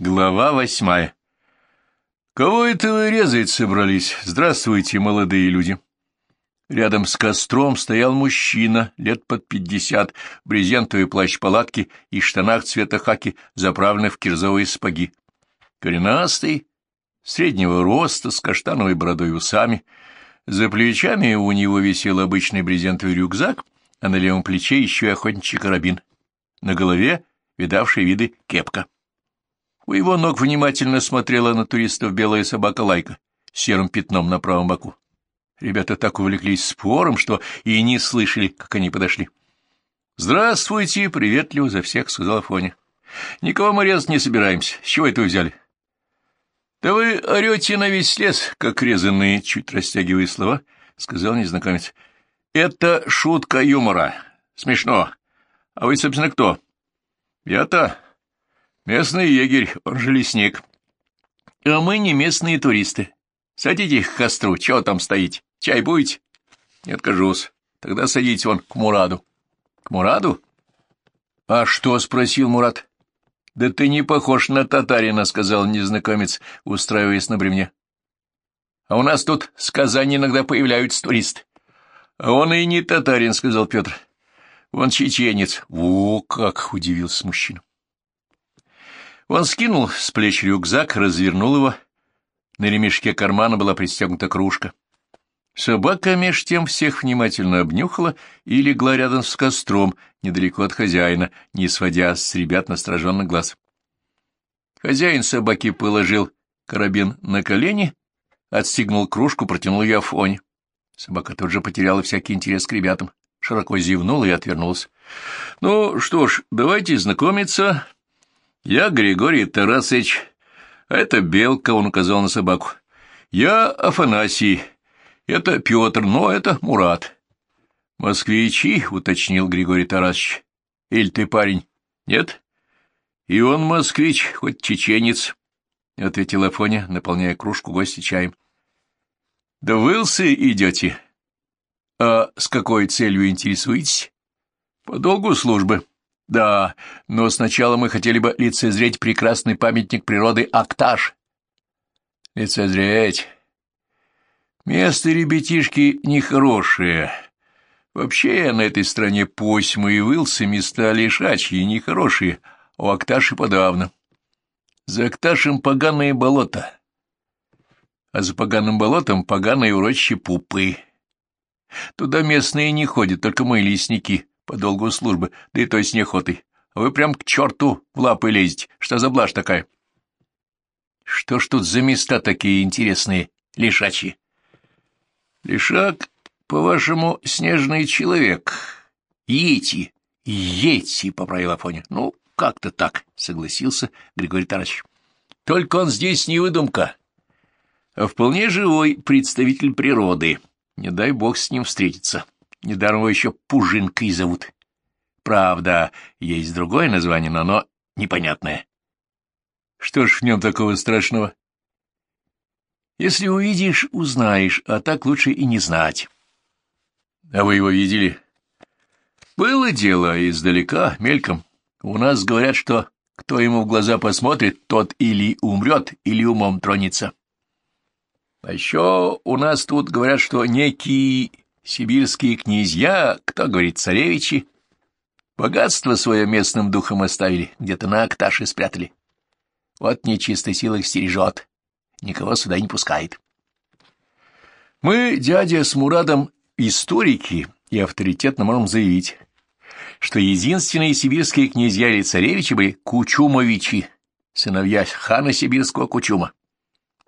Глава восьмая. «Кого это вы резать собрались? Здравствуйте, молодые люди!» Рядом с костром стоял мужчина, лет под пятьдесят, в брезентовой плащ-палатке и штанах цвета хаки, заправленных в кирзовые спаги. Коренастый, среднего роста, с каштановой бородой и усами. За плечами у него висел обычный брезентовый рюкзак, а на левом плече еще и охотничий карабин. На голове видавший виды кепка. У его ног внимательно смотрела на туристов белая собака Лайка с серым пятном на правом боку. Ребята так увлеклись спором, что и не слышали, как они подошли. «Здравствуйте, приветливо за всех», — сказал Афоня. «Никого мы резать не собираемся. С чего это вы взяли?» «Да вы орете на весь лес, как резанные», — чуть растягивая слова, — сказал незнакомец. «Это шутка юмора. Смешно. А вы, собственно, кто?» «Я-то Местный егерь, он же лесник. А мы не местные туристы. Садитесь к костру, чего там стоите? Чай будете? Не откажусь. Тогда садитесь вон к Мураду. К Мураду? А что? — спросил Мурат. Да ты не похож на татарина, — сказал незнакомец, устраиваясь на бревне. А у нас тут с Казани иногда появляются туристы. А он и не татарин, — сказал Петр. Он чеченец. О, как! — удивился мужчина. Он скинул с плеч рюкзак, развернул его. На ремешке кармана была пристегнута кружка. Собака меж тем всех внимательно обнюхала и легла рядом с костром, недалеко от хозяина, не сводя с ребят настороженных глаз. Хозяин собаки положил карабин на колени, отстегнул кружку, протянул ее Афоне. Собака тут же потеряла всякий интерес к ребятам, широко зевнула и отвернулась. — Ну что ж, давайте знакомиться, я Григорий Тарасович, это Белка, он указал на собаку. Я Афанасий, это Петр, но это Мурат. Москвичи, уточнил Григорий Тарасович. Или ты парень? Нет? И он москвич, хоть чеченец, — ответил Афоня, наполняя кружку гостя чаем. — Да вылсы идете. А с какой целью интересуетесь? — По долгу службы. — да, но сначала мы хотели бы лицезреть прекрасный памятник природы Акташ. Лицезреть. Место ребятишки нехорошее. Вообще на этой стране Посьмы и Вылсы места лишачьи, нехорошие, у Акташи подавно. За Акташем поганые болота, а за поганым болотом поганые урочища пупы. Туда местные не ходят, только мы, лесники, по долгу службы, да и то с неохотой. А вы прям к черту в лапы лезете. Что за блажь такая? Что ж тут за места такие интересные, лишачьи? Лишак, по-вашему, снежный человек. Ети, ети, поправил Афоня. Ну, как-то так, согласился Григорий Тарасович. Только он здесь не выдумка, а вполне живой представитель природы. Не дай бог с ним встретиться. Недаром его еще Пужинкой зовут. Правда, есть другое название, но оно непонятное. Что ж в нем такого страшного? Если увидишь, узнаешь, а так лучше и не знать. А вы его видели? Было дело издалека, мельком. У нас говорят, что кто ему в глаза посмотрит, тот или умрет, или умом тронется. А еще у нас тут говорят, что некий Сибирские князья, кто говорит, царевичи, богатство свое местным духом оставили, где-то на Акташе спрятали. Вот нечистой силой стережет, никого сюда не пускает. Мы, дядя с Мурадом, историки, и авторитетно можем заявить, что единственные сибирские князья или царевичи были Кучумовичи, сыновья хана сибирского Кучума.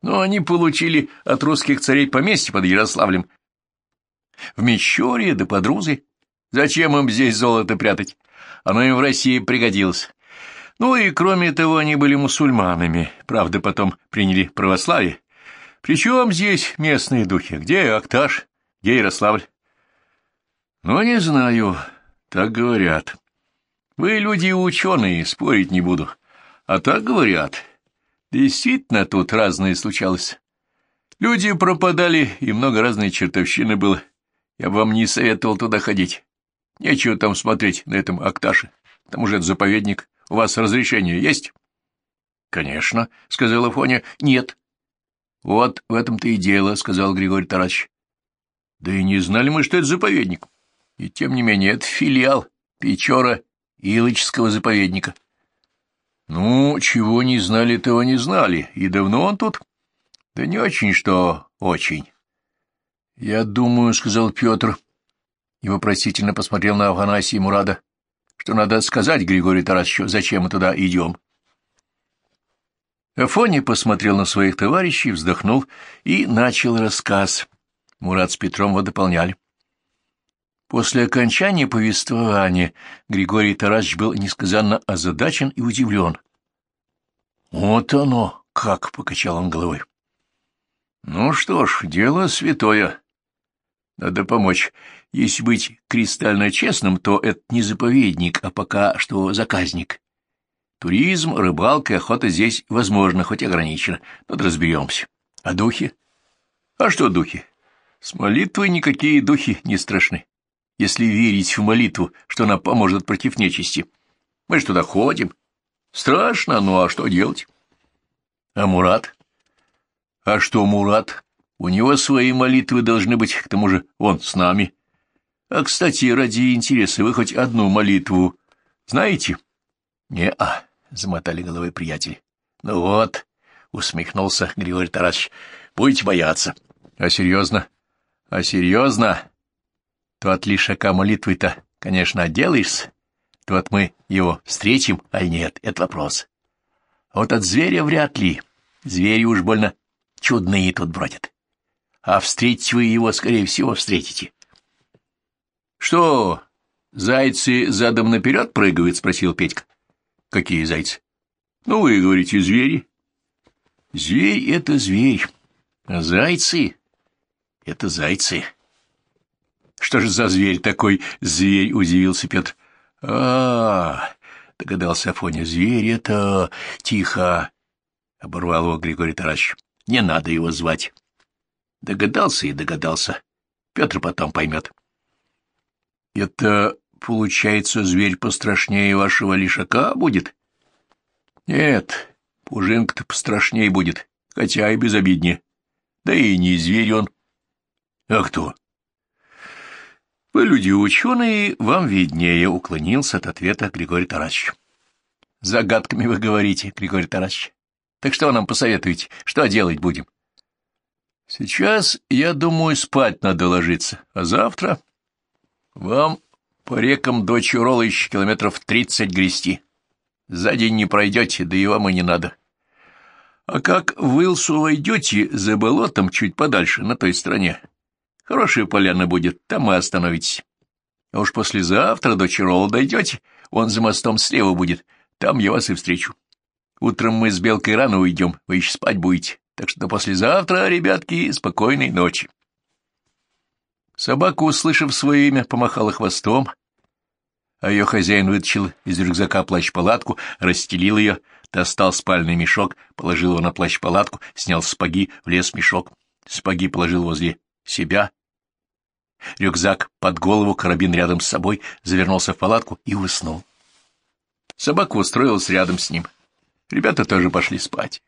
Но они получили от русских царей поместье под Ярославлем в Мещере да под Рузой. Зачем им здесь золото прятать? Оно им в России пригодилось. Ну и кроме того, они были мусульманами, правда, потом приняли православие. Причем здесь местные духи? Где Акташ? Где Ярославль? Ну, не знаю, так говорят. Вы люди ученые, спорить не буду. А так говорят. Действительно, тут разное случалось. Люди пропадали, и много разной чертовщины было. Я бы вам не советовал туда ходить. Нечего там смотреть на этом Акташе. Там уже это заповедник. У вас разрешение есть? — Конечно, — сказала Фоня. — Нет. — Вот в этом-то и дело, — сказал Григорий Тарасович. — Да и не знали мы, что это заповедник. И тем не менее, это филиал Печора Илочского заповедника. — Ну, чего не знали, того не знали. И давно он тут? — Да не очень, что очень. — Я думаю, — сказал Петр, и вопросительно посмотрел на Афанасия Мурада, — что надо сказать Григорию Тарасовичу, зачем мы туда идем. Афоня посмотрел на своих товарищей, вздохнул и начал рассказ. Мурат с Петром его дополняли. После окончания повествования Григорий Тарасович был несказанно озадачен и удивлен. «Вот оно!» — как покачал он головой. «Ну что ж, дело святое. Надо помочь. Если быть кристально честным, то это не заповедник, а пока что заказник. Туризм, рыбалка и охота здесь возможно, хоть ограничено. Тут разберемся. А духи? А что духи? С молитвой никакие духи не страшны, если верить в молитву, что она поможет против нечисти. Мы же туда ходим. Страшно, ну а что делать? А Мурат? А что Мурат? У него свои молитвы должны быть, к тому же он с нами. А, кстати, ради интереса, вы хоть одну молитву знаете? Не-а, замотали головой приятели. Ну вот, усмехнулся Григорий Тарасович, будете бояться. А серьезно? А серьезно? То от лишака молитвы-то, конечно, отделаешься, то мы его встретим, а нет, это вопрос. А вот от зверя вряд ли. Звери уж больно чудные тут бродят а встретить вы его, скорее всего, встретите. — Что, зайцы задом наперед прыгают? — спросил Петька. — Какие зайцы? — Ну, вы говорите, звери. — Зверь — это зверь, а зайцы — это зайцы. — Что же за зверь такой? — зверь, — удивился Петр. — А, — догадался Афоня, — зверь — это... Тихо, — оборвал его Григорий Тарасович. — Не надо его звать. Догадался и догадался. Петр потом поймет. — Это, получается, зверь пострашнее вашего лишака будет? — Нет, пужинка-то пострашнее будет, хотя и безобиднее. Да и не зверь он. — А кто? — Вы люди ученые, вам виднее, — уклонился от ответа Григорий Тарасович. — Загадками вы говорите, Григорий Тарасович. Так что нам посоветуете? Что делать будем? Сейчас, я думаю, спать надо ложиться, а завтра вам по рекам до Чурола еще километров тридцать грести. За день не пройдете, да и вам и не надо. А как в Илсу войдете за болотом чуть подальше, на той стороне, хорошая поляна будет, там и остановитесь. А уж послезавтра до Чурола дойдете, он за мостом слева будет, там я вас и встречу. Утром мы с Белкой рано уйдем, вы еще спать будете. Так что до послезавтра, ребятки, спокойной ночи. Собака, услышав свое имя, помахала хвостом, а ее хозяин вытащил из рюкзака плащ-палатку, расстелил ее, достал спальный мешок, положил его на плащ-палатку, снял сапоги, влез в мешок. Сапоги положил возле себя, рюкзак под голову, карабин рядом с собой, завернулся в палатку и уснул. Собака устроилась рядом с ним. Ребята тоже пошли спать.